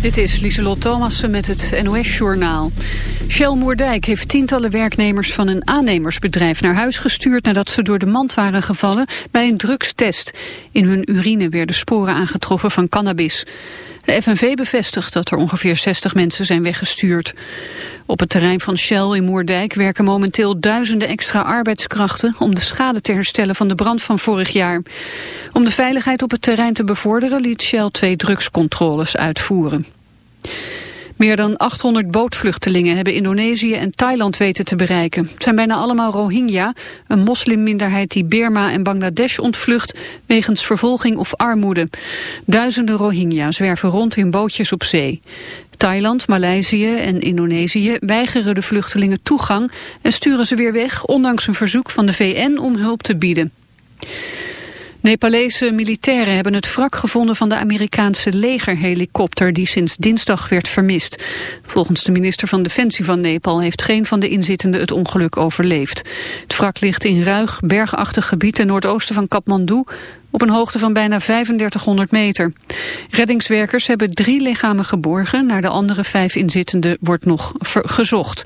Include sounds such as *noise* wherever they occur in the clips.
Dit is Lieselot Thomassen met het NOS-journaal. Shell Moerdijk heeft tientallen werknemers van een aannemersbedrijf naar huis gestuurd... nadat ze door de mand waren gevallen bij een drugstest. In hun urine werden sporen aangetroffen van cannabis. De FNV bevestigt dat er ongeveer 60 mensen zijn weggestuurd. Op het terrein van Shell in Moerdijk werken momenteel duizenden extra arbeidskrachten om de schade te herstellen van de brand van vorig jaar. Om de veiligheid op het terrein te bevorderen liet Shell twee drugscontroles uitvoeren. Meer dan 800 bootvluchtelingen hebben Indonesië en Thailand weten te bereiken. Het zijn bijna allemaal Rohingya, een moslimminderheid die Birma en Bangladesh ontvlucht wegens vervolging of armoede. Duizenden Rohingya zwerven rond in bootjes op zee. Thailand, Maleisië en Indonesië weigeren de vluchtelingen toegang en sturen ze weer weg, ondanks een verzoek van de VN om hulp te bieden. Nepalese militairen hebben het wrak gevonden van de Amerikaanse legerhelikopter die sinds dinsdag werd vermist. Volgens de minister van Defensie van Nepal heeft geen van de inzittenden het ongeluk overleefd. Het wrak ligt in ruig, bergachtig gebied ten noordoosten van Kathmandu op een hoogte van bijna 3500 meter. Reddingswerkers hebben drie lichamen geborgen. Naar de andere vijf inzittenden wordt nog gezocht.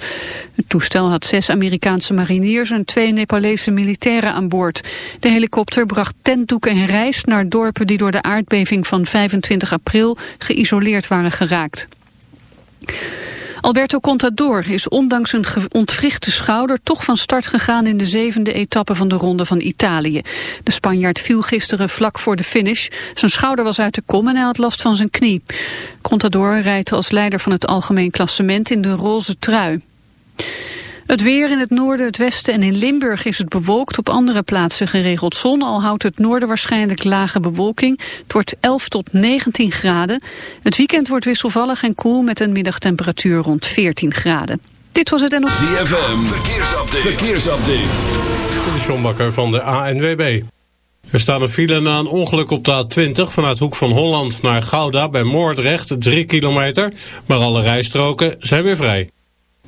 Het toestel had zes Amerikaanse mariniers en twee Nepalese militairen aan boord. De helikopter bracht tentdoek en rijst naar dorpen die door de aardbeving van 25 april geïsoleerd waren geraakt. Alberto Contador is ondanks een ontwrichte schouder toch van start gegaan in de zevende etappe van de Ronde van Italië. De Spanjaard viel gisteren vlak voor de finish. Zijn schouder was uit de kom en hij had last van zijn knie. Contador rijdt als leider van het algemeen klassement in de roze trui. Het weer in het noorden, het westen en in Limburg is het bewolkt. Op andere plaatsen geregeld zon, al houdt het noorden waarschijnlijk lage bewolking. Het wordt 11 tot 19 graden. Het weekend wordt wisselvallig en koel met een middagtemperatuur rond 14 graden. Dit was het NOS. ZFM, verkeersupdate. verkeersupdate. De Sjombakker van de ANWB. Er staat een file na een ongeluk op de A20 vanuit Hoek van Holland naar Gouda bij Moordrecht, 3 kilometer. Maar alle rijstroken zijn weer vrij.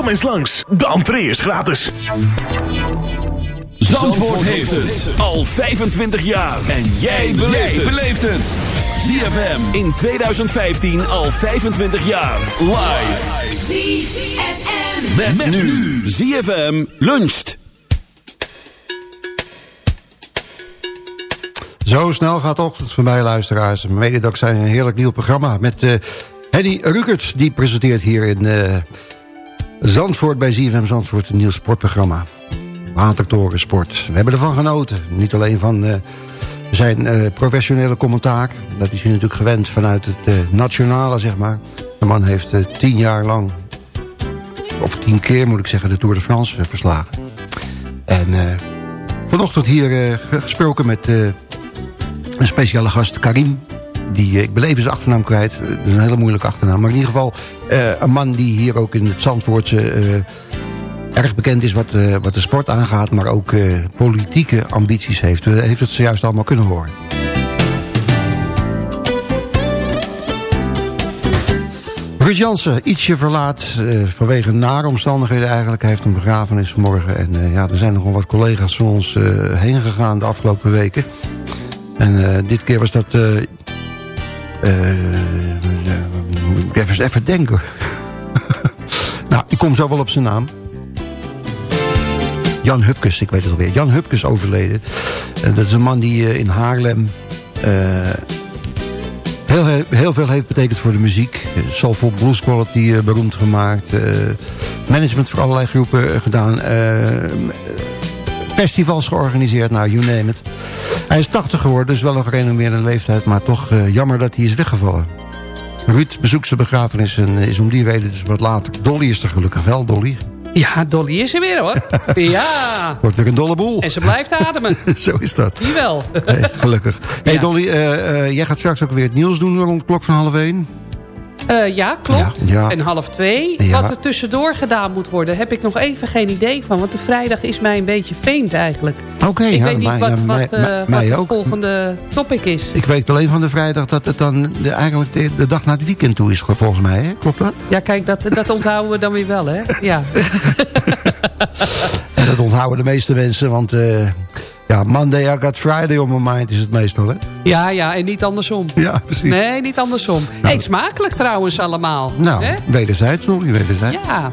Kom eens langs, de entree is gratis. Zandvoort heeft het al 25 jaar. En jij beleeft het. ZFM in 2015 al 25 jaar. Live. ZFM. Met, met nu. ZFM luncht. Zo snel gaat de ochtend voor mij, luisteraars. Mededak zijn een heerlijk nieuw programma met eh Henny Rukert. Die presenteert hier in eh, Zandvoort bij ZFM Zandvoort een nieuw sportprogramma. Watertoren Sport. We hebben ervan genoten. Niet alleen van eh, zijn eh, professionele commentaar. Dat is hij natuurlijk gewend vanuit het eh, nationale, zeg maar. De man heeft tien jaar lang, of tien keer moet ik zeggen, de Tour de France verslagen. En vanochtend hier ge- gesproken met een speciale gast, Karim. Die, eh, ik beleef zijn achternaam kwijt. Eh, Dat is een hele moeilijke achternaam. Maar in ieder geval eh, een man die hier ook in het Zandvoortse... erg bekend is wat, wat de sport aangaat... maar ook politieke ambities heeft. U heeft het zojuist allemaal kunnen horen. Ruud Jansen, ietsje verlaat vanwege nare omstandigheden eigenlijk. Hij heeft een begrafenis vanmorgen. En ja, er zijn nogal wat collega's van ons heen gegaan de afgelopen weken. En dit keer was dat... eh eh, even, even denken. *laughs* nou, ik kom zo wel op zijn naam. Jan Hupkes, ik weet het alweer. Jan Hupkes overleden. En dat is een man die eh, in Haarlem... eh, heel, heel, veel heeft betekend voor de muziek. Eh, Soulful Blues Quality eh, beroemd gemaakt. eh, management voor allerlei groepen eh, gedaan. eh, festivals georganiseerd, nou, you name it. Hij is 80 geworden, dus wel een gerenommeerde leeftijd... maar toch eh, jammer dat hij is weggevallen. Ruud bezoekt zijn begrafenis en eh, is om die reden dus wat later. Dolly is er gelukkig wel, Dolly. Ja, Dolly is er weer hoor. *laughs* ja. Wordt weer een dolle boel. En ze blijft ademen. *laughs* Zo is dat. Die wel. *laughs* Hey, gelukkig. Hey Ja. Dolly, eh, jij gaat straks ook weer het nieuws doen rond de klok van half één. Eh, ja, klopt. Ja, ja. En half twee. Ja. Wat er tussendoor gedaan moet worden, heb ik nog even geen idee van. Want de vrijdag is mij een beetje vreemd eigenlijk. Oké, ik ja, weet niet mij- wat, wat, mij- eh, mij- wat volgende topic is. Ik weet alleen van de vrijdag dat het dan de, eigenlijk de, de dag na het weekend toe is, volgens mij. Hè? Klopt dat? Ja, kijk, dat, dat onthouden we dan weer wel, hè? Ja. *laughs* En dat onthouden de meeste mensen, want eh, ja, Monday I got Friday on my mind is het meestal, hè? ja, ja, en niet andersom. Ja, precies. Nee, niet andersom. Eet smakelijk trouwens allemaal. Nou, Hè? wederzijds nog, wederzijds. Ja,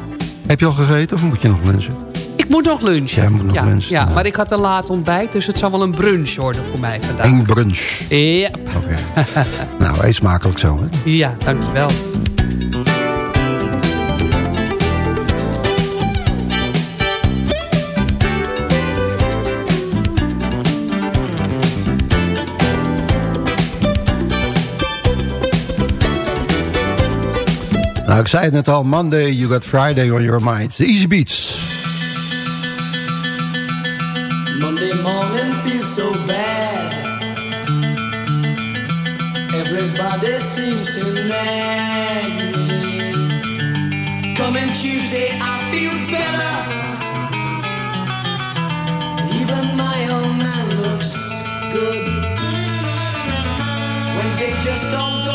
Heb je al gegeten of moet je nog lunchen? ik moet nog lunchen. Jij moet nog ja, lunchen, Ja, nou. maar ik had een laat ontbijt, dus het zal wel een brunch worden voor mij vandaag. Een brunch. Ja, Oké. *laughs* nou, eet smakelijk zo, hè? ja, dankjewel. Nou, ik zei het net al, Monday you got Friday on your mind. The Easy Beats. Monday morning feels so bad. Everybody seems to nag me. Coming Tuesday, I feel better. Even my old man looks good. Wednesday just don't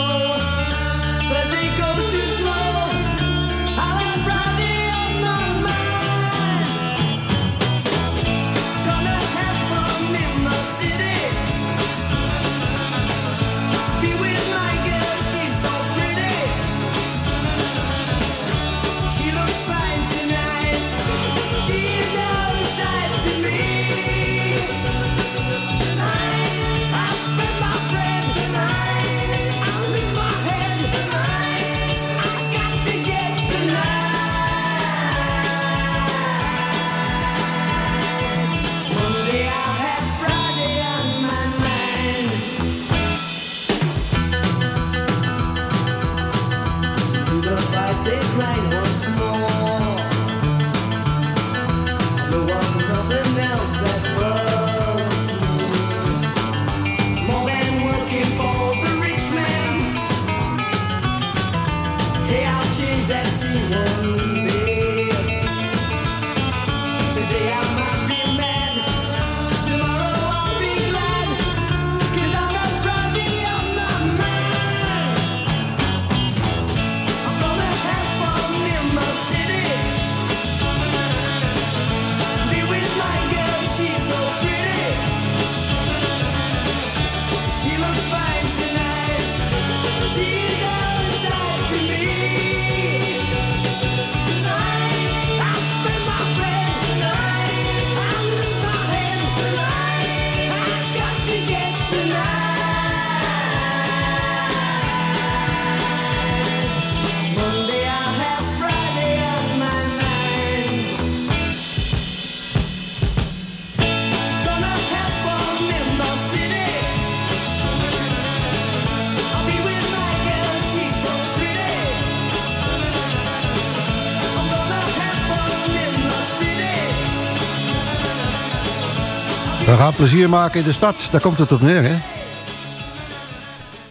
We gaan plezier maken in de stad. Daar komt het op neer, hè?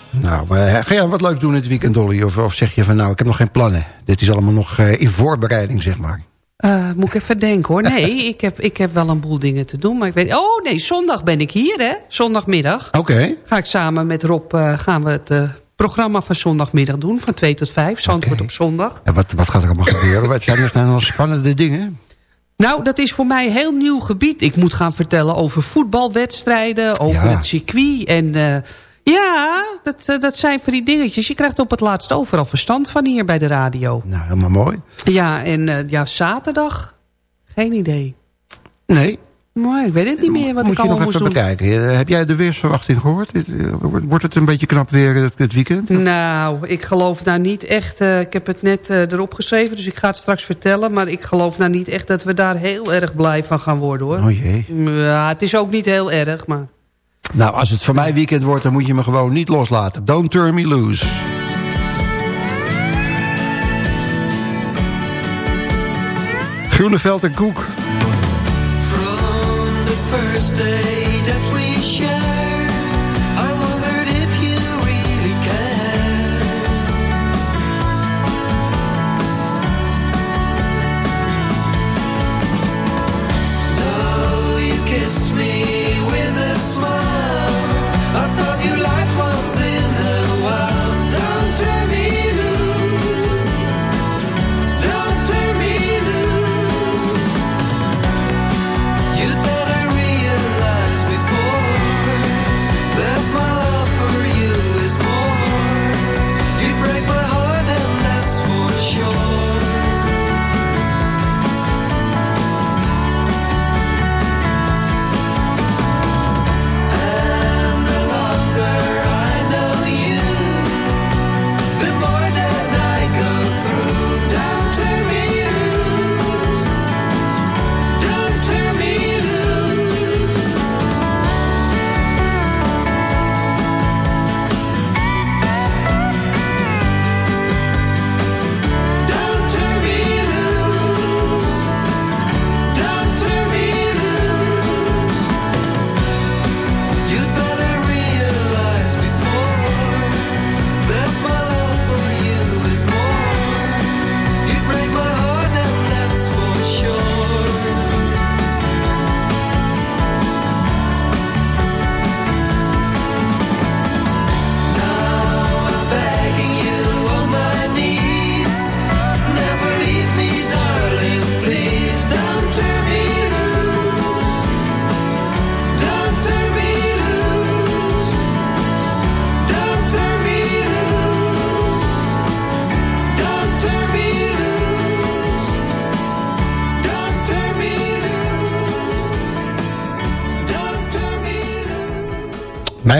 Nou, maar eh, ga jij wat leuks doen dit weekend, Dolly? Of, of zeg je van, nou, ik heb nog geen plannen. Dit is allemaal nog eh, in voorbereiding, zeg maar. Eh, moet ik even denken hoor. Nee, *laughs* ik heb, ik heb wel een boel dingen te doen. Maar ik weet... Oh nee, zondag ben ik hier hè. Zondagmiddag. Oké. Ga ik samen met Rob, gaan we het programma van zondagmiddag doen. Van 2 tot 5. Zandvoort Oké. op zondag. En wat, wat gaat er allemaal gebeuren? Wat zijn er nou nog spannende dingen? Nou, dat is voor mij een heel nieuw gebied. Ik moet gaan vertellen over voetbalwedstrijden, over Ja. het circuit. En eh, ja, dat, eh, dat zijn van die dingetjes. Je krijgt op het laatst overal verstand van hier bij de radio. Nou, helemaal mooi. Ja, en eh, ja, zaterdag? Geen idee. Nee, Maar ik weet het niet meer wat moet ik je nog allemaal moest even doen. bekijken. Eh, Heb jij de weersverwachting gehoord? Eh, wordt- het een beetje knap weer het, het weekend? Nou, ik geloof nou niet echt... eh, ik heb het net eh, erop geschreven, dus ik ga het straks vertellen... maar ik geloof nou niet echt dat we daar heel erg blij van gaan worden, hoor. Oh jee. Ja, het is ook niet heel erg, maar... Nou, als het voor mij weekend wordt, dan moet je me gewoon niet loslaten. Don't turn me loose. Groeneveld en Koek. First day that we shared,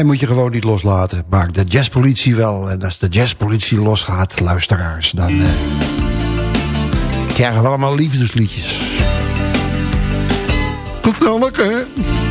Moet je gewoon niet loslaten. Maar de jazzpolitie wel. En als de jazzpolitie losgaat, luisteraars, dan eh, krijgen we allemaal liefdesliedjes. Gezellig, hè?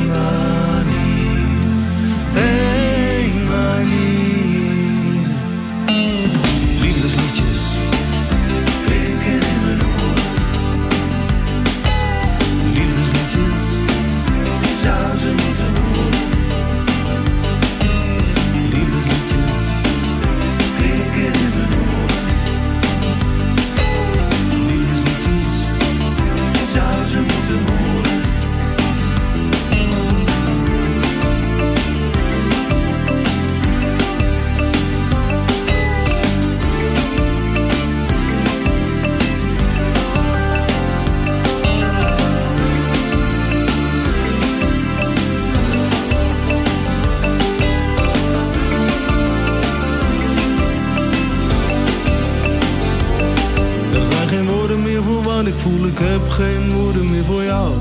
voel ik heb geen woorden meer voor jou.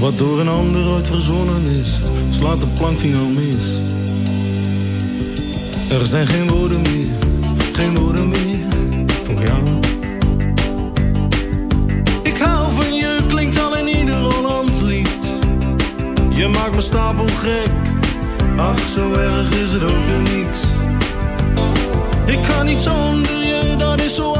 Wat door een ander ooit verzonnen is, slaat de plankvinger mis. Er zijn geen woorden meer, geen woorden meer voor jou. Ik hou van je, klinkt al in ieder Holland lied. Je maakt me stapel gek, ach zo erg is het ook weer niet. Ik kan niet zonder je, dat is zo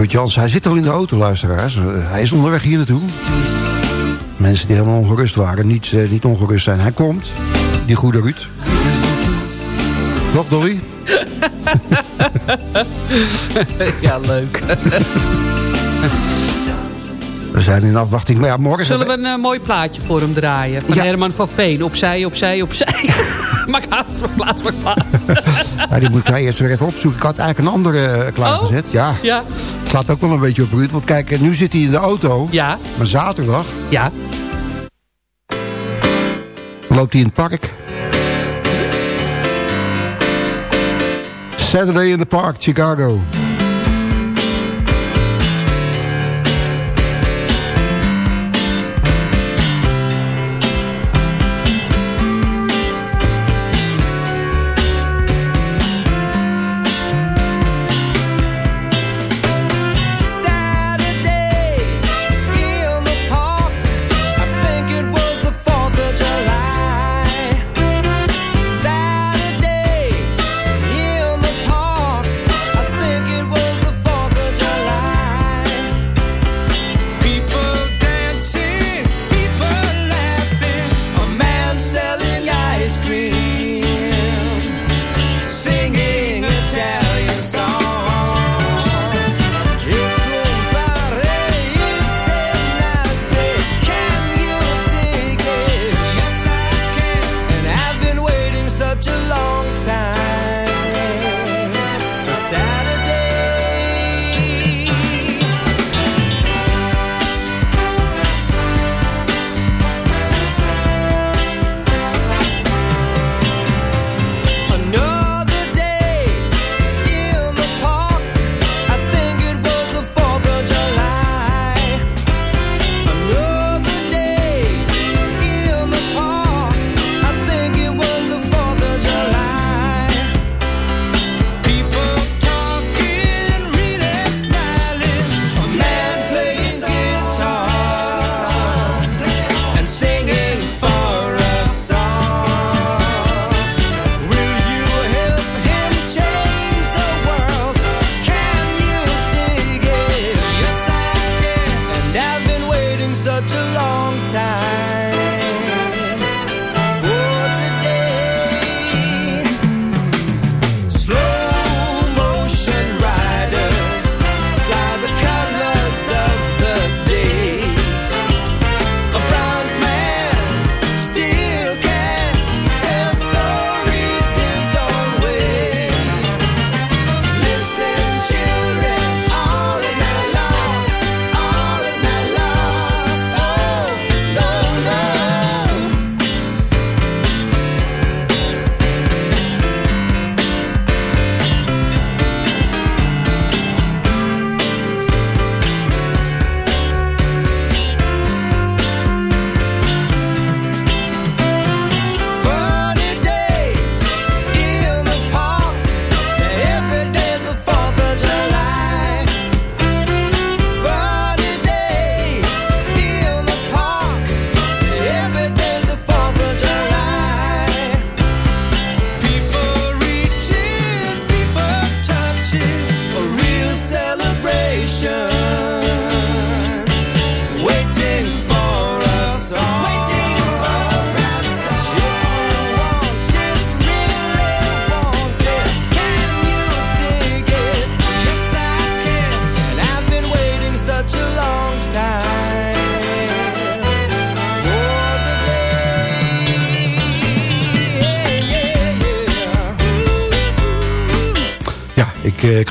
Ruud Jans, hij zit al in de auto, luisteraars. Eh, Hij is onderweg hier naartoe. Mensen die helemaal ongerust waren, niet, eh, niet ongerust zijn. Hij komt, die goede Ruud. Toch, Dolly? *laughs* Ja, leuk. *laughs* We zijn in afwachting. Maar ja, morgen... Zullen we een eh, mooi plaatje voor hem draaien? Van Ja. Herman van Veen. Opzij, opzij, opzij. *laughs* maak plaats, maak plaats, maak plaats. Ja, die moet ik eerst weer even opzoeken. Ik had eigenlijk een andere eh, klaargezet. Ja, Ja, het gaat ook wel een beetje op Ruud. Want kijk, eh, nu zit hij in de auto. ja, Maar zaterdag ja. loopt hij in het park. Saturday in the Park, Chicago.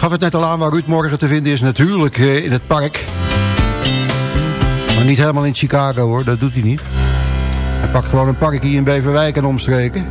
Gaf het net al aan waar Ruud morgen te vinden is. Natuurlijk eh, in het park. Maar niet helemaal in Chicago hoor, dat doet hij niet. Hij pakt gewoon een park hier in Beverwijk en omstreken.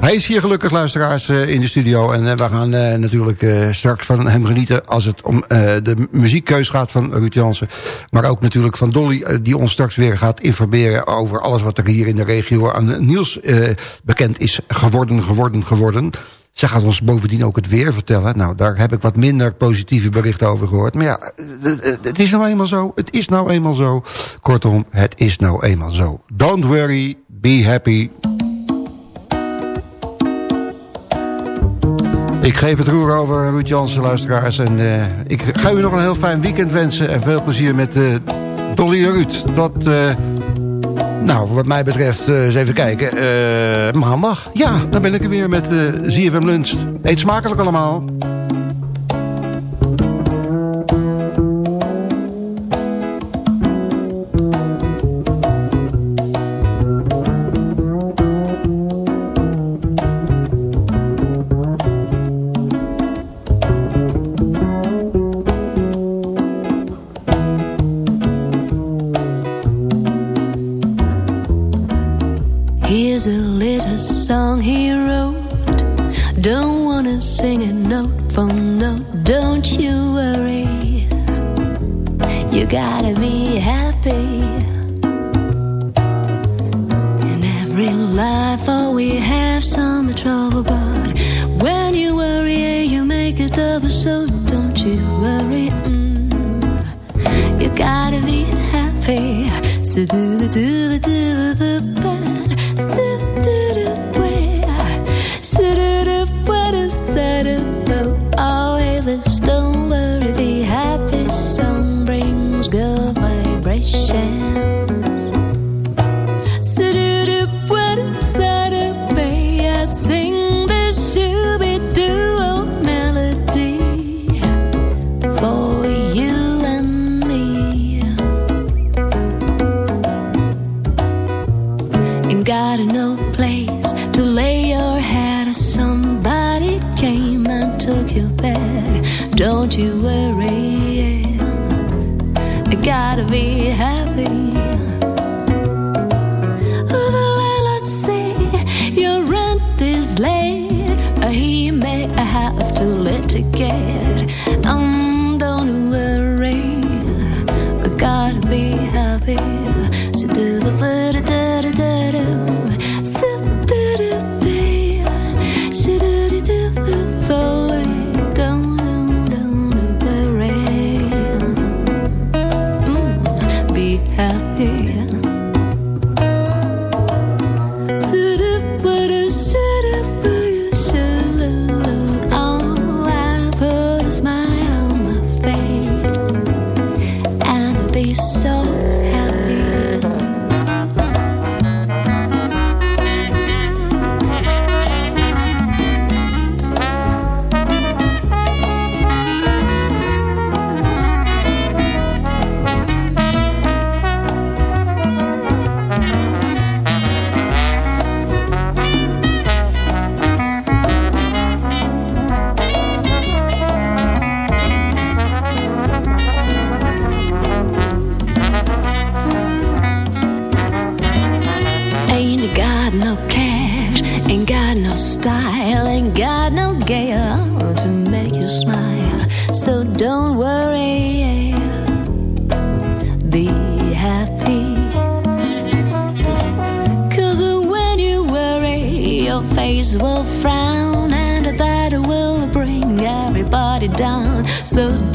Hij is hier gelukkig, luisteraars, eh, in de studio. En eh, we gaan natuurlijk straks van hem genieten... als het om de muziekkeus gaat van Ruud Jansen. Maar ook natuurlijk van Dolly... die ons straks weer gaat informeren over alles wat er hier in de regio... aan nieuws eh, bekend is geworden, geworden, geworden. Zij gaat ons bovendien ook het weer vertellen. Nou, daar heb ik wat minder positieve berichten over gehoord. Maar ja, eh, eh, het is nou eenmaal zo. Het is nou eenmaal zo. Kortom, het is nou eenmaal zo. Don't worry, be happy. Ik geef het roer over, Ruud Jansen, luisteraars. En eh, ik ga u nog een heel fijn weekend wensen. En veel plezier met eh, Dolly en Ruud. Dat, eh, nou, wat mij betreft, eh, eens even kijken. Eh, maandag. Ja, dan ben ik er weer met eh ZFM Lunch. Eet smakelijk allemaal. The bad.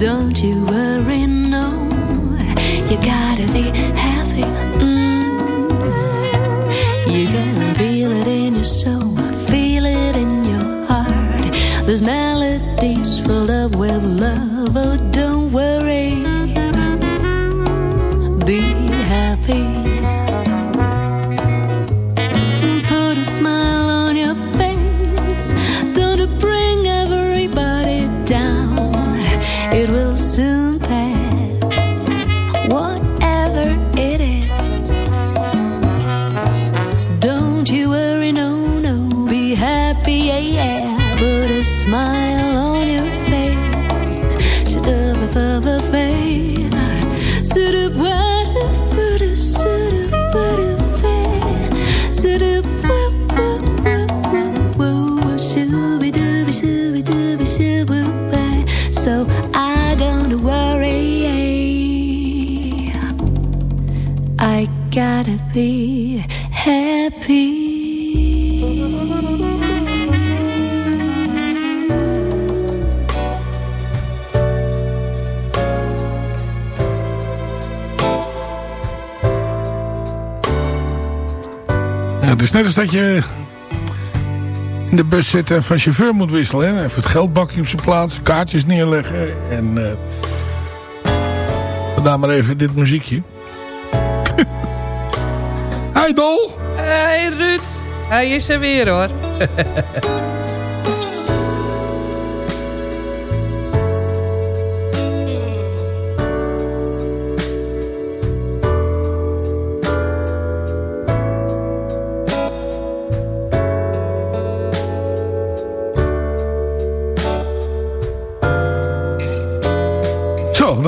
Don't you worry, het is net als dat je in de bus zit en van chauffeur moet wisselen. Even het geldbakje op zijn plaats, kaartjes neerleggen. En uh, vandaar maar even dit muziekje. *laughs* Hi Dol! Hey Ruud, hij is er weer hoor. *laughs*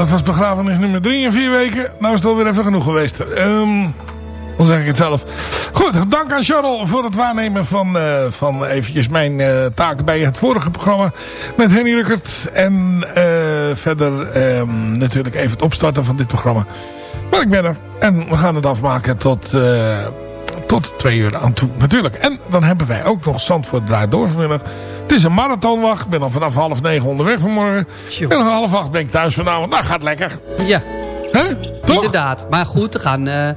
dat was begrafenis nummer 3 in vier weken. Nou is het alweer even genoeg geweest. Ehm dan zeg ik het zelf. Goed, dank aan Charles voor het waarnemen van, uh, van eventjes mijn uh, taak bij het vorige programma met Henny Ruckert. En uh, verder um, natuurlijk even het opstarten van dit programma. Maar ik ben er. En we gaan het afmaken tot, tot twee uur aan toe natuurlijk. En dan hebben wij ook nog Zandvoort draait door vanmiddag. Het is een marathonwacht. Ik ben al vanaf half negen onderweg vanmorgen. En om half acht ben ik thuis vanavond. Nou, gaat lekker. Ja. Hè? Toch? Inderdaad. Maar goed, we gaan uh,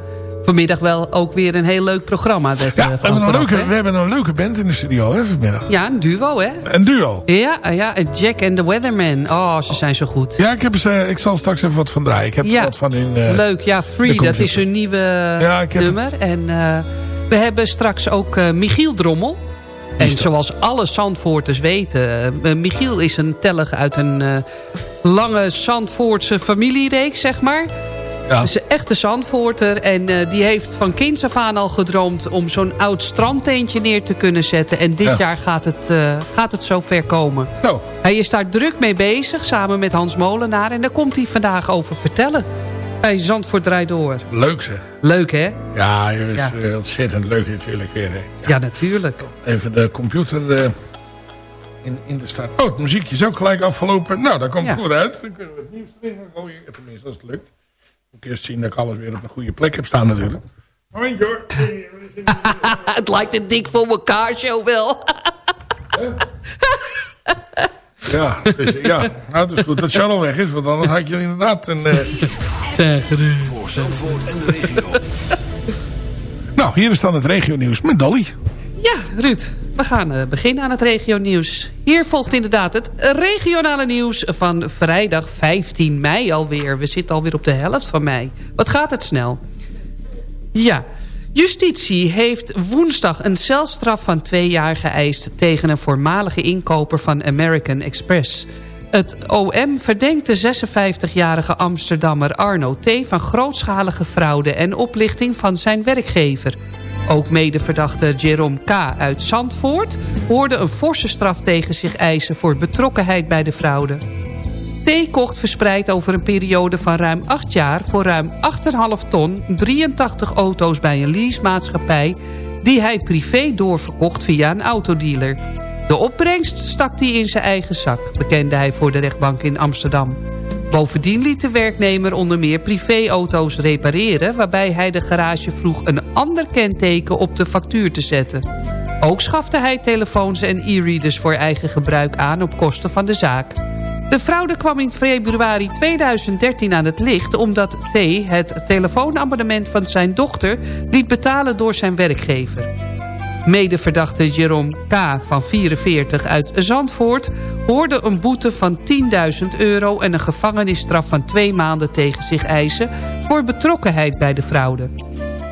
vanmiddag wel ook weer een heel leuk programma. Dat, ja, we, hebben een leuke, we hebben een leuke band in de studio hè, vanmiddag. Ja, een duo hè. Een duo. Ja, ja Jack and the Weatherman. Oh, ze zijn zo goed. Ja, ik, heb ze, ik zal straks even wat van draaien. Ik heb ja. wat van hun... Uh, leuk, ja, Free, dat is hun nieuwe ja, nummer. Het... En uh, we hebben straks ook uh, Michiel Drommel. En zoals alle Zandvoorters weten... Michiel is een tellig uit een lange Zandvoortse familiereeks, zeg maar. Ja. is een echte Zandvoorter. En uh, die heeft van kinds af aan al gedroomd... om zo'n oud strandteentje neer te kunnen zetten. En dit ja. jaar gaat het, gaat het zover komen. Zo. Hij is daar druk mee bezig, samen met Hans Molenaar. En daar komt hij vandaag over vertellen. Bij Zandvoort draait door. Leuk zeg. Leuk hè? Ja, is ja. ontzettend leuk natuurlijk weer. Hè? Ja. ja. natuurlijk. Even de computer uh, in, in de start. Oh, het muziekje is ook gelijk afgelopen. Nou, dat komt goed uit. Dan kunnen we het nieuws erin gooien. Tenminste, als het lukt. Moet ik eerst zien dat ik alles weer op een goede plek heb staan natuurlijk. Momentje hoor. *laughs* het lijkt een dik voor elkaar show wel. *laughs* ja, dus, ja, nou, het is goed dat Charles weg is. Want anders had je inderdaad een... Uh, voor Zandvoort en de regio. nou, hier is dan het regionieuws met Dolly. Ja, Ruud. We gaan uh, beginnen aan het regionieuws. Hier volgt inderdaad het regionale nieuws van vrijdag 15 mei alweer. We zitten alweer op de helft van mei. Wat gaat het snel? Ja, Justitie heeft woensdag een celstraf van twee jaar geëist... tegen een voormalige inkoper van American Express... Het OM verdenkt de 56-jarige Amsterdammer Arno T. van grootschalige fraude en oplichting van zijn werkgever. Ook medeverdachte Jerome K. uit Zandvoort hoorde een forse straf tegen zich eisen voor betrokkenheid bij de fraude. T. kocht verspreid over een periode van ruim 8 jaar voor ruim 8,5 ton 83 auto's bij een leasemaatschappij die hij privé doorverkocht via een autodealer. De opbrengst stak hij in zijn eigen zak, bekende hij voor de rechtbank in Amsterdam. Bovendien liet de werknemer onder meer privéauto's repareren... waarbij hij de garage vroeg een ander kenteken op de factuur te zetten. Ook schafte hij telefoons en e-readers voor eigen gebruik aan op kosten van de zaak. De fraude kwam in februari 2013 aan het licht... omdat T. het telefoonabonnement van zijn dochter liet betalen door zijn werkgever. Medeverdachte Jerome K. van 44 uit Zandvoort... hoorde een boete van 10.000 euro en een gevangenisstraf van twee maanden tegen zich eisen... voor betrokkenheid bij de fraude.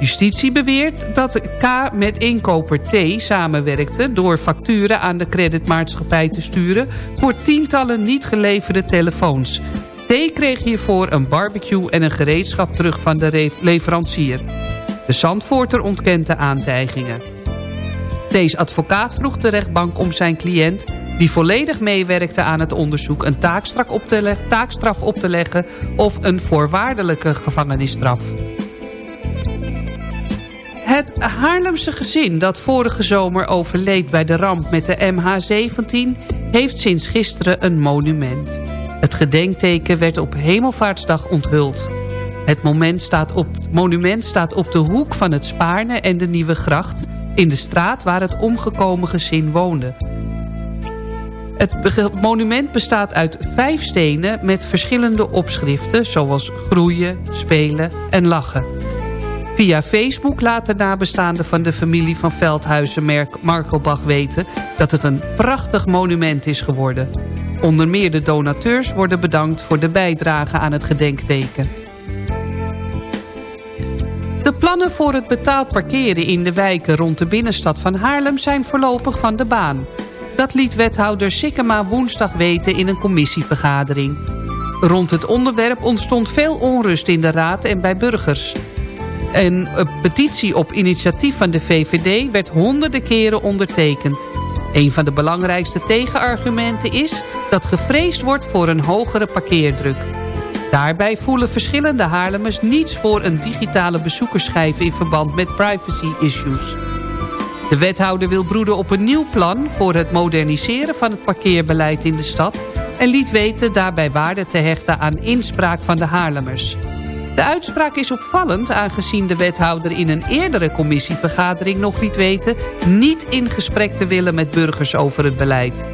Justitie beweert dat K. met inkoper T. samenwerkte... door facturen aan de creditmaatschappij te sturen... voor tientallen niet geleverde telefoons. T. kreeg hiervoor een barbecue en een gereedschap terug van de leverancier. De Zandvoorter ontkent de aantijgingen. Deze advocaat vroeg de rechtbank om zijn cliënt... die volledig meewerkte aan het onderzoek... een taakstraf op te, taakstraf op te leggen of een voorwaardelijke gevangenisstraf. Het Haarlemse gezin dat vorige zomer overleed bij de ramp met de MH17... heeft sinds gisteren een monument. Het gedenkteken werd op Hemelvaartsdag onthuld. Het staat op, monument staat op de hoek van het Spaarne en de Nieuwe Gracht... in de straat waar het omgekomen gezin woonde. Het monument bestaat uit vijf stenen met verschillende opschriften... zoals groeien, spelen en lachen. Via Facebook laat de nabestaande van de familie van Veldhuizen Markelbach weten... dat het een prachtig monument is geworden. Onder meer de donateurs worden bedankt voor de bijdrage aan het gedenkteken. De plannen voor het betaald parkeren in de wijken rond de binnenstad van Haarlem zijn voorlopig van de baan. Dat liet wethouder Sikkema woensdag weten in een commissievergadering. Rond het onderwerp ontstond veel onrust in de raad en bij burgers. Een eh, petitie op initiatief van de VVD werd honderden keren ondertekend. Een van de belangrijkste tegenargumenten is dat gevreesd wordt voor een hogere parkeerdruk. Daarbij voelen verschillende Haarlemmers niets voor een digitale bezoekersschijf in verband met privacy issues. De wethouder wil broeden op een nieuw plan voor het moderniseren van het parkeerbeleid in de stad... en liet weten daarbij waarde te hechten aan inspraak van de Haarlemmers. De uitspraak is opvallend aangezien de wethouder in een eerdere commissievergadering nog liet weten... niet in gesprek te willen met burgers over het beleid.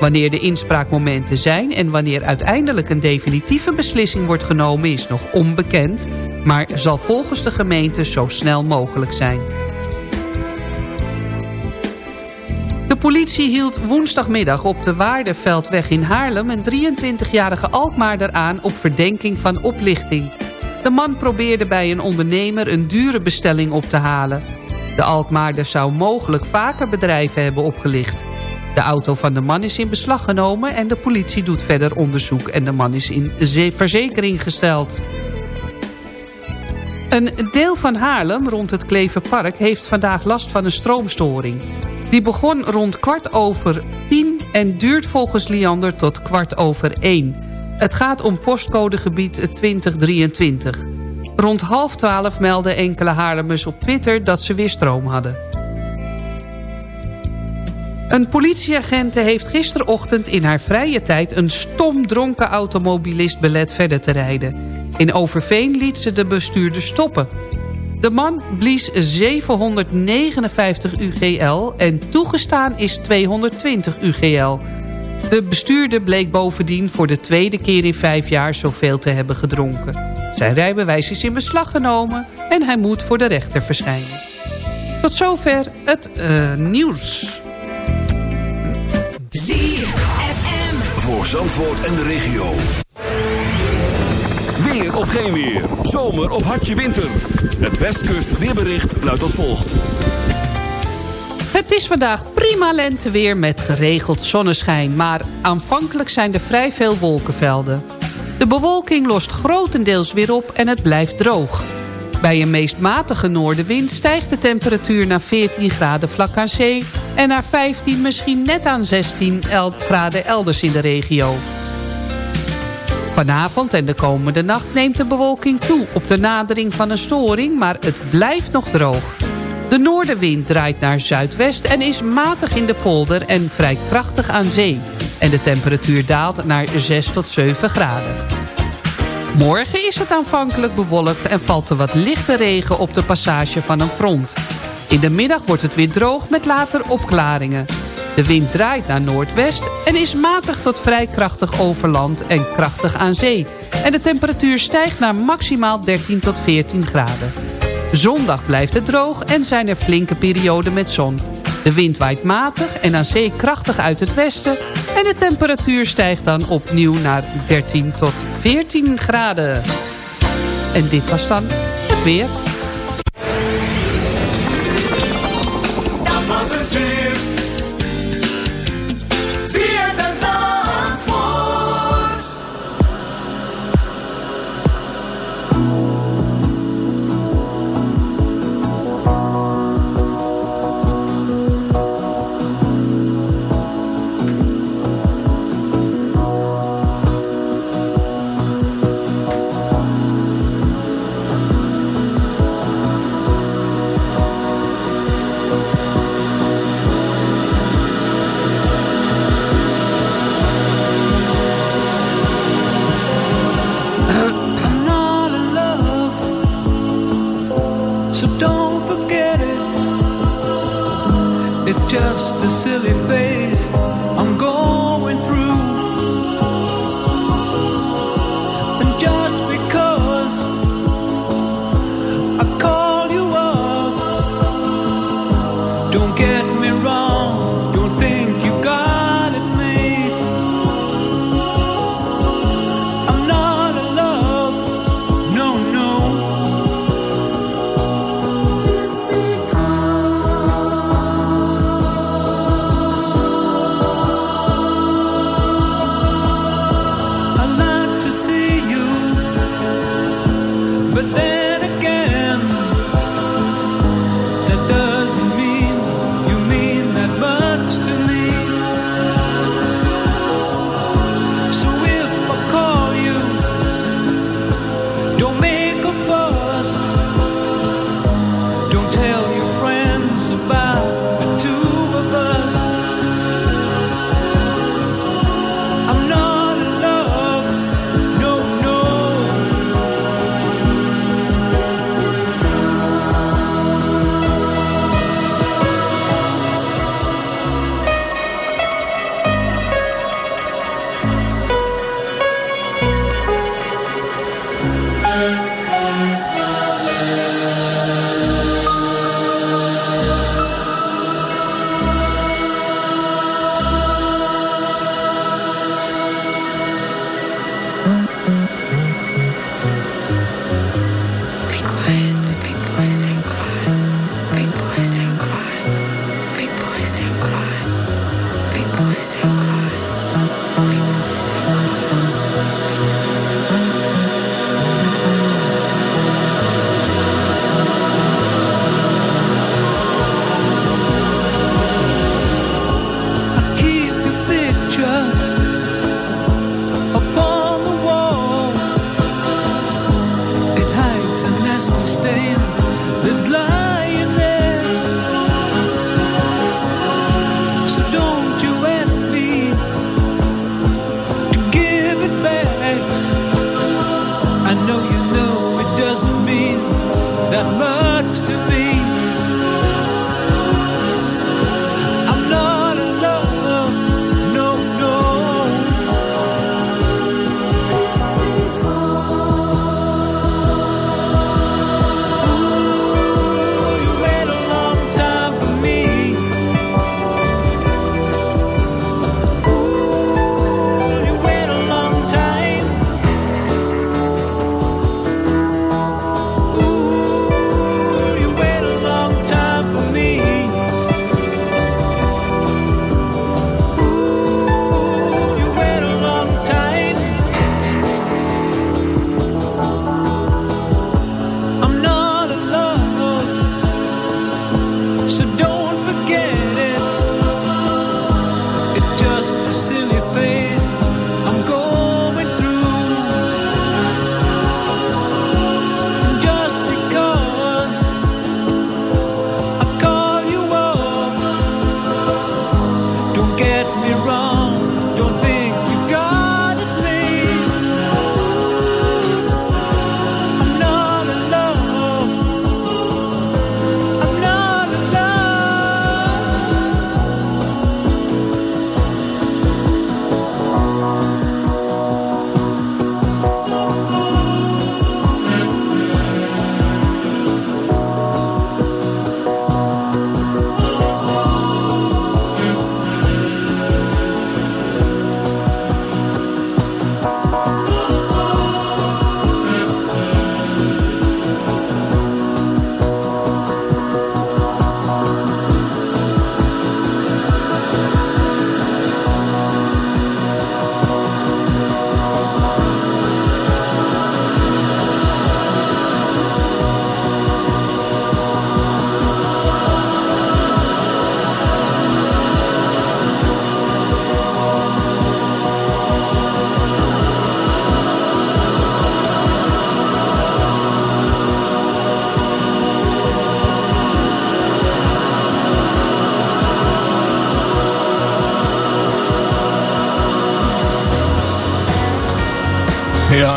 Wanneer de inspraakmomenten zijn en wanneer uiteindelijk een definitieve beslissing wordt genomen is nog onbekend... maar zal volgens de gemeente zo snel mogelijk zijn. Politie hield woensdagmiddag op de Waardenveldweg in Haarlem... een 23-jarige Alkmaarder aan op verdenking van oplichting. De man probeerde bij een ondernemer een dure bestelling op te halen. De Alkmaarder zou mogelijk vaker bedrijven hebben opgelicht. De auto van de man is in beslag genomen en de politie doet verder onderzoek... en de man is in ze- verzekering gesteld. Een deel van Haarlem rond het Kleverpark heeft vandaag last van een stroomstoring. Die begon rond kwart over tien en duurt volgens Liander tot kwart over één. Het gaat om postcodegebied 2023. Rond half twaalf melden enkele Haarlemmers op Twitter dat ze weer stroom hadden. Een politieagent heeft gisterochtend in haar vrije tijd... een stom dronken automobilist belet verder te rijden. In Overveen liet ze de bestuurder stoppen. De man blies 759 UGL en toegestaan is 220 UGL. De bestuurder bleek bovendien voor de tweede keer in vijf jaar zoveel te hebben gedronken. Zijn rijbewijs is in beslag genomen en hij moet voor de rechter verschijnen. Tot zover het eh, nieuws. Voor Zandvoort en de regio. Weer of geen weer. Zomer of hartje winter. Het Westkust weerbericht luidt als volgt. Het is vandaag prima lenteweer met geregeld zonneschijn... maar aanvankelijk zijn er vrij veel wolkenvelden. De bewolking lost grotendeels weer op en het blijft droog. Bij een meest matige noordenwind stijgt de temperatuur naar 14 graden vlak aan zee... en naar 15, misschien net aan 16 el- graden elders in de regio. Vanavond en de komende nacht neemt de bewolking toe op de nadering van een storing... maar het blijft nog droog. De noordenwind draait naar zuidwest en is matig in de polder en vrij krachtig aan zee. En de temperatuur daalt naar 6 tot 7 graden. Morgen is het aanvankelijk bewolkt en valt er wat lichte regen op de passage van een front. In de middag wordt het weer droog met later opklaringen. De wind draait naar noordwest en is matig tot vrij krachtig over land en krachtig aan zee. En de temperatuur stijgt naar maximaal 13 tot 14 graden. Zondag blijft het droog en zijn er flinke perioden met zon. De wind waait matig en aan zee krachtig uit het westen... en de temperatuur stijgt dan opnieuw naar 13 tot 14 graden. En dit was dan het weer. Dat was het weer. Just a silly phase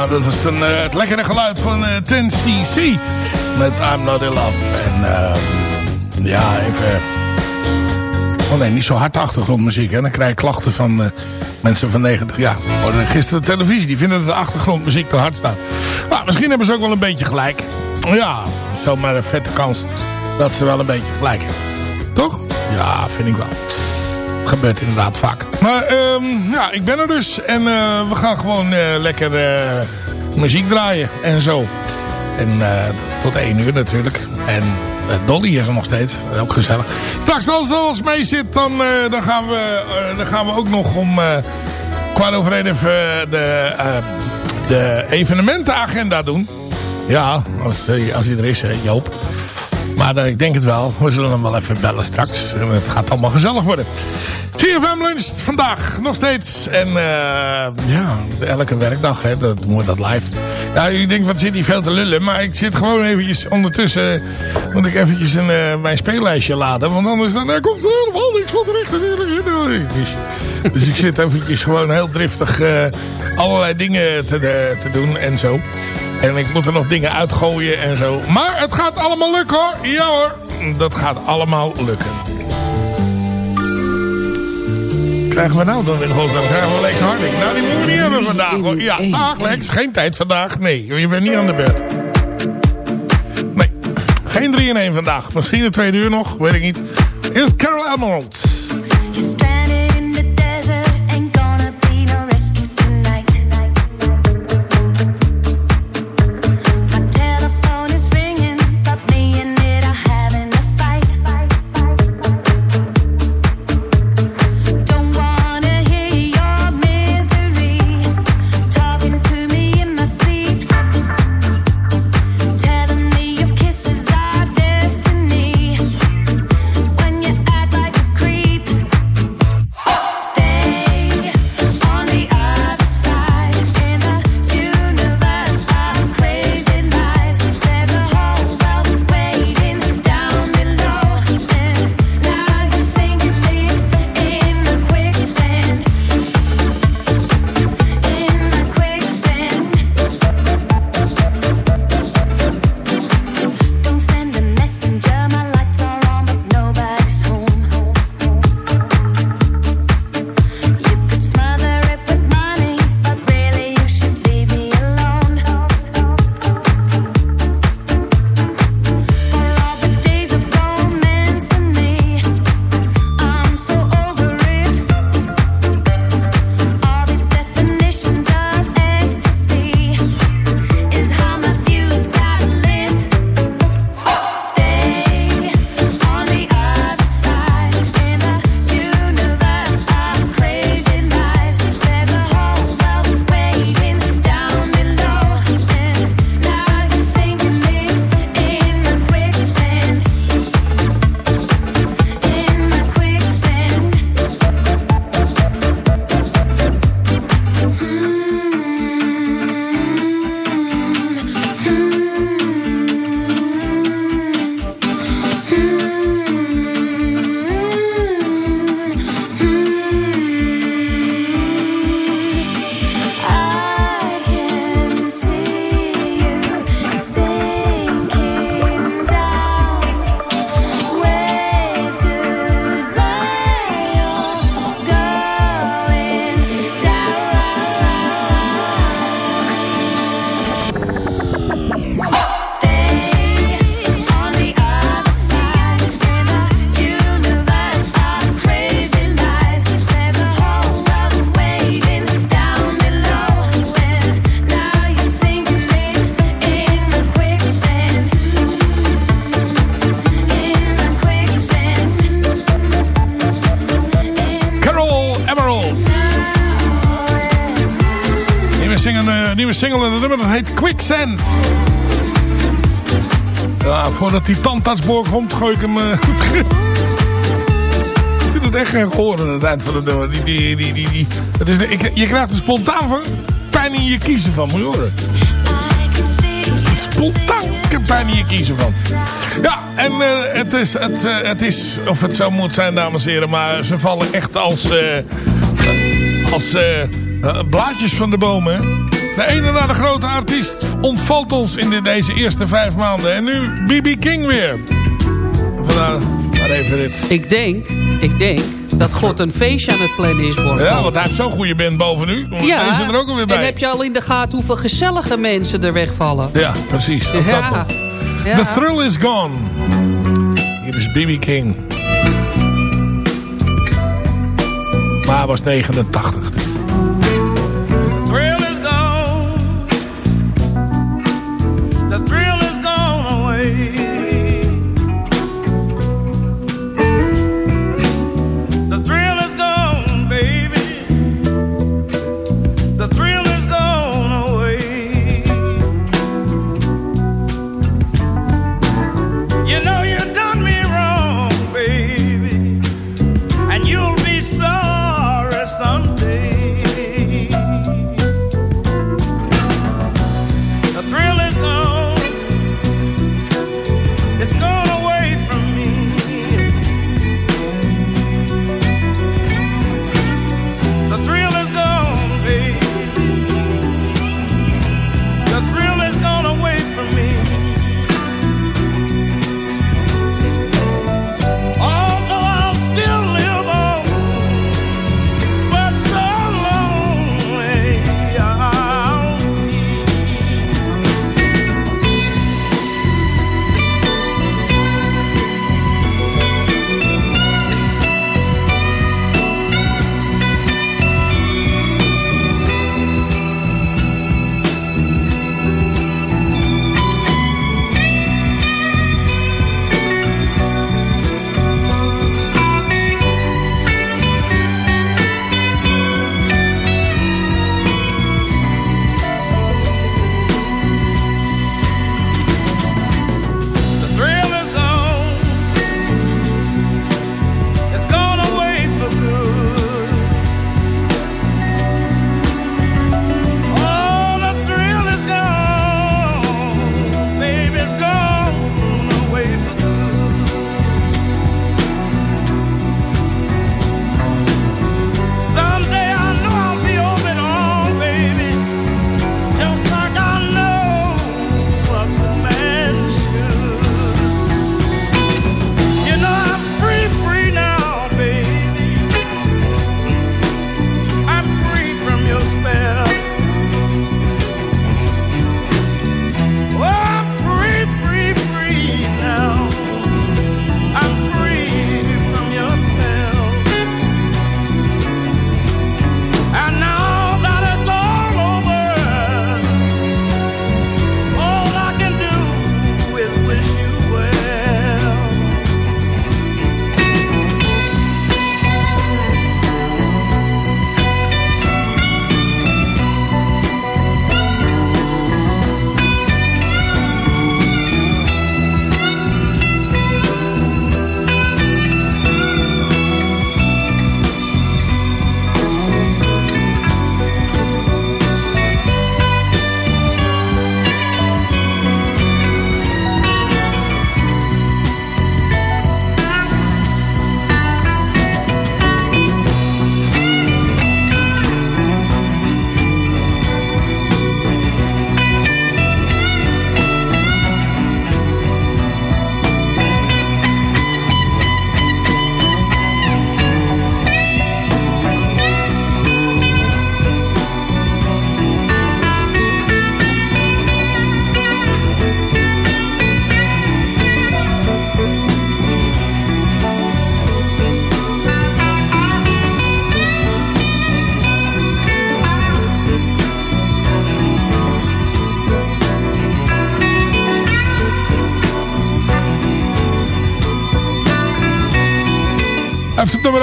dat is een, eh, het lekkere geluid van eh 10cc met I'm Not In Love. En eh, ja, even Oh nee, niet zo hard achtergrondmuziek. Hè. Dan krijg je klachten van eh, mensen van 90 jaar. Oh, gisteren televisie, die vinden dat de achtergrondmuziek te hard staat. Maar misschien hebben ze ook wel een beetje gelijk. Ja, zomaar een vette kans dat ze wel een beetje gelijk hebben. Toch? Ja, vind ik wel. Gebeurt inderdaad vaak. Maar ehm, ja, ik ben er dus. En eh, we gaan gewoon eh, lekker eh, muziek draaien en zo. En tot één uur natuurlijk. En Dolly is er nog steeds. Ook gezellig. Straks als alles mee zit, dan, dan, gaan, we, dan gaan we ook nog om kwart over even de, de evenementenagenda doen. Ja, als, als hij er is, Joop. Maar eh, ik denk het wel. We zullen hem wel even bellen straks. Het gaat allemaal gezellig worden. CFM Lunch vandaag nog steeds. En eh, ja, elke werkdag hè, dat we dat live. Ja, u denkt, wat zit hier veel te lullen. Maar ik zit gewoon eventjes ondertussen... eh, moet ik eventjes een, mijn speellijstje laden. Want anders dan, komt er helemaal niks van terecht. Dus, dus ik zit eventjes gewoon heel driftig allerlei dingen te, te doen en zo. En ik moet er nog dingen uitgooien en zo. Maar het gaat allemaal lukken hoor. Ja hoor. Dat gaat allemaal lukken. Krijgen we nou dan in godsnaam? Krijgen we Lex Harding? Nou, die moeten we niet hebben vandaag. hoor. Ja, dag Lex. Geen tijd vandaag. Nee, je bent niet aan de beurt. Nee, geen 3 in 1 vandaag. Misschien de tweede uur nog. Weet ik niet. Eerst Carol Emerald. Single, eh, en dat nummer dat heet Quicksand. Ja, voordat die tandartsboor komt, gooi ik hem... eh, *laughs* ik vind het echt geen gehoor aan het eind van het nummer. Die, die, die, die, is, ik, je krijgt er spontaan van pijn in je kiezen van, moet je horen. Spontaan pijn in je kiezen van. Ja, en eh, het, is, het, eh, het is, of het zo moet zijn, dames en heren, maar ze vallen echt als... eh, als eh, eh, blaadjes van de bomen. De ene na de grote artiest ontvalt ons in de, deze eerste vijf maanden. En nu B.B. King weer. Vandaar maar even dit. Ik denk Ik denk dat God een feestje aan het plannen is, Borgo. Ja, want hij heeft zo'n goede band boven u. Want Ja, Deze er ook alweer bij. en heb je al in de gaten hoeveel gezellige mensen er wegvallen? Ja, precies. Ook Ja. The Thrill is Gone. Hier is B.B. King. Maar hij was 89.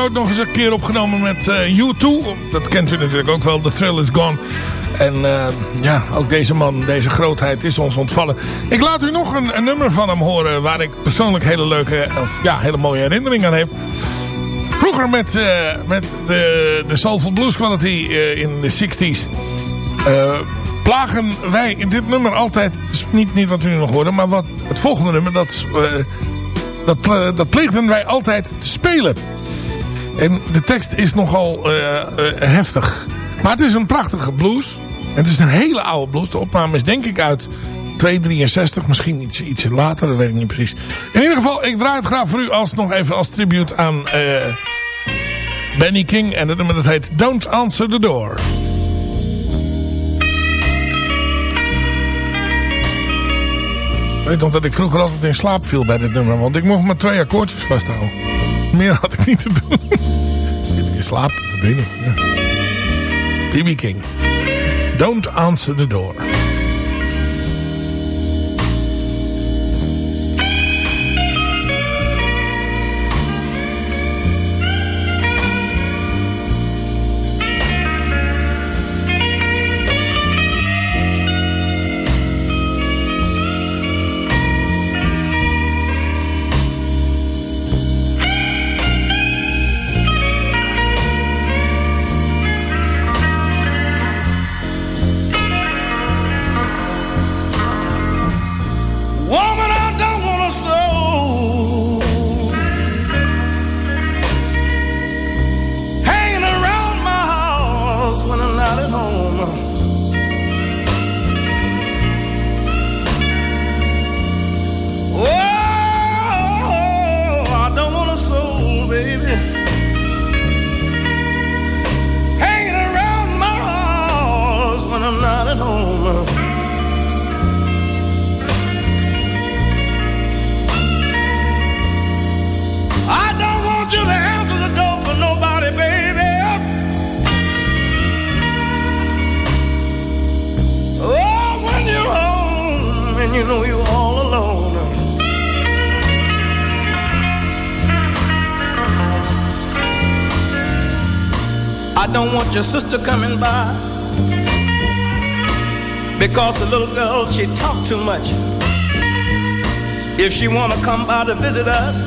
Ook nog eens een keer opgenomen met eh, U2. Dat kent u natuurlijk ook wel. The Thrill is Gone. En eh, ja, ook deze man, deze grootheid is ons ontvallen. Ik laat u nog een, nummer van hem horen... waar ik persoonlijk hele leuke, of ja, hele mooie herinneringen aan heb. Vroeger met, eh, met de, de Soulful Blues Quality in de 60s... eh, plagen wij dit nummer altijd... Is niet, niet wat u nog hoorde, maar wat, het volgende nummer... dat, dat, dat pleegden wij altijd te spelen... En de tekst is nogal eh, eh, heftig. Maar het is een prachtige blues. Het is een hele oude blues. De opname is denk ik uit 263, misschien iets, iets later, dat weet ik niet precies. In ieder geval, ik draai het graag voor u als, nog even als tribute aan eh, Benny King. En het nummer dat heet Don't Answer the Door. Ik weet nog dat ik vroeger altijd in slaap viel bij dit nummer. Want ik mocht maar twee akkoordjes vasthouden. Meer had ik niet te doen. Je slaapt, dat ben ik. Ja. B.B. King. Don't answer the door. You know you're all alone. I don't want your sister coming by because the little girl she talk too much. If she wanna come by to visit us,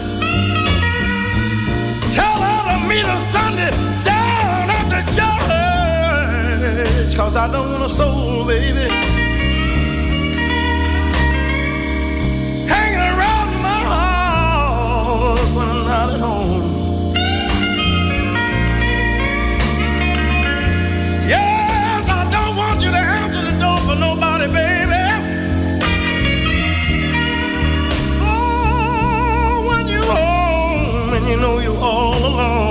Tell her to meet us Sunday down at the church. Cause I don't want a soul, baby. Alone.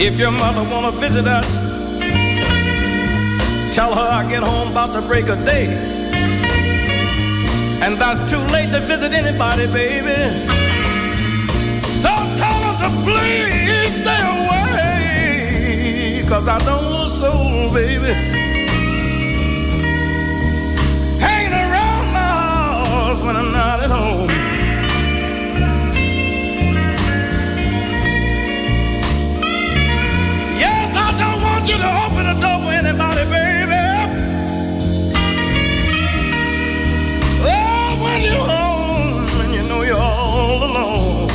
If your mother wanna visit us, tell her I get home about the break of day. And that's too late to visit anybody, baby. So tell her to please stay away. Cause I don't want a soul, baby. Hanging around my house when I'm not at home. Open the door for anybody, baby. Oh, when you're home and you know you're all alone.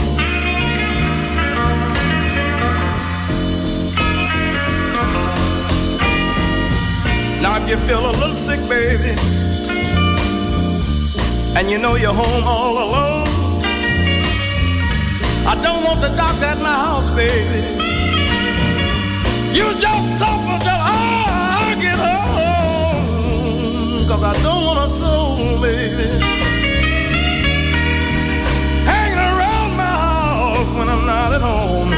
Now, if you feel a little sick, baby, and you know you're home all alone, I don't want the doctor at my house, baby. You just suffer till I get home. Cause I don't want a soul, baby. Hanging around my house when I'm not at home.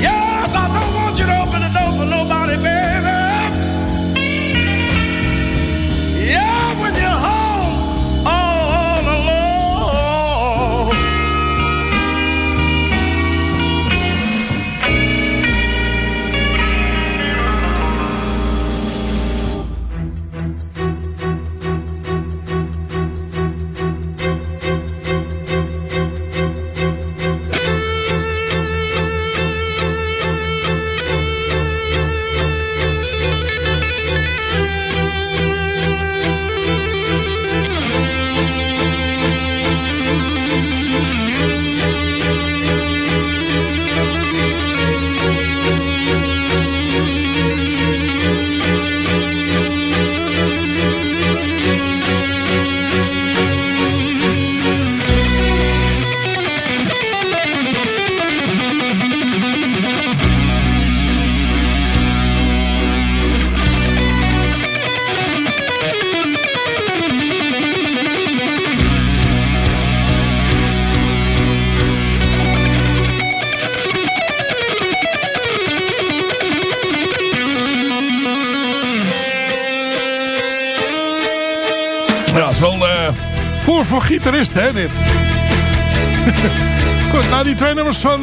Yes, I don't want you to open the door for nobody, baby. Voor gitaristen, hè, dit. *laughs* Goed, nou die twee nummers van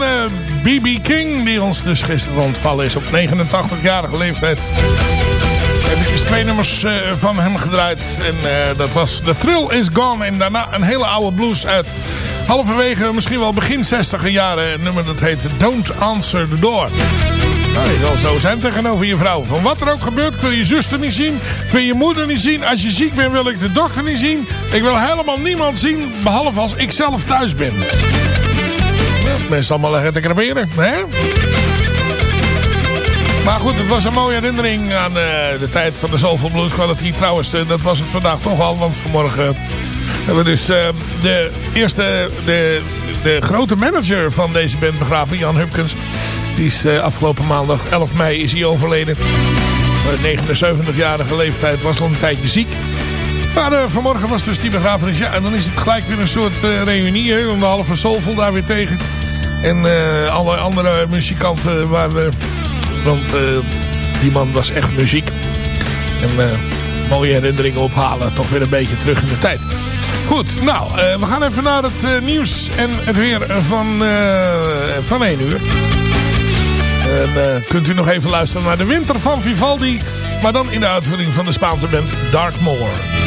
B.B. King... die ons dus gisteren ontvallen is op 89-jarige leeftijd... heb ik twee nummers eh, van hem gedraaid. En eh, dat was The Thrill Is Gone. En daarna een hele oude blues uit halverwege, misschien wel begin 60 jaren. Een nummer dat heet Don't Answer the Door. Nou, je zal zo zijn tegenover je vrouw. Van wat er ook gebeurt, wil je zuster niet zien. Wil je moeder niet zien. Als je ziek bent, wil ik de dokter niet zien. Ik wil helemaal niemand zien, behalve als ik zelf thuis ben. Mensen allemaal leggen te creperen, hè? Maar goed, het was een mooie herinnering aan eh, de tijd van de Soulful Blues Quality. Trouwens, eh, dat was het vandaag toch al, want vanmorgen hebben we dus eh, de eerste, de, de grote manager van deze band begraven, Jan Hupkens. Die is afgelopen maandag, 11 mei, is hij overleden. 79-jarige leeftijd, was nog een tijdje ziek. Maar vanmorgen was dus die begrafenis. Ja, en dan is het gelijk weer een soort reunie, hè, om de halve Soulful daar weer tegen. En alle andere muzikanten waar we want uh, die man was echt muziek. En uh, mooie herinneringen ophalen. Toch weer een beetje terug in de tijd. Goed, nou, uh, we gaan even naar het nieuws en het weer van, van 1 uur. En kunt u nog even luisteren naar de winter van Vivaldi. Maar dan in de uitvoering van de Spaanse band Darkmoor.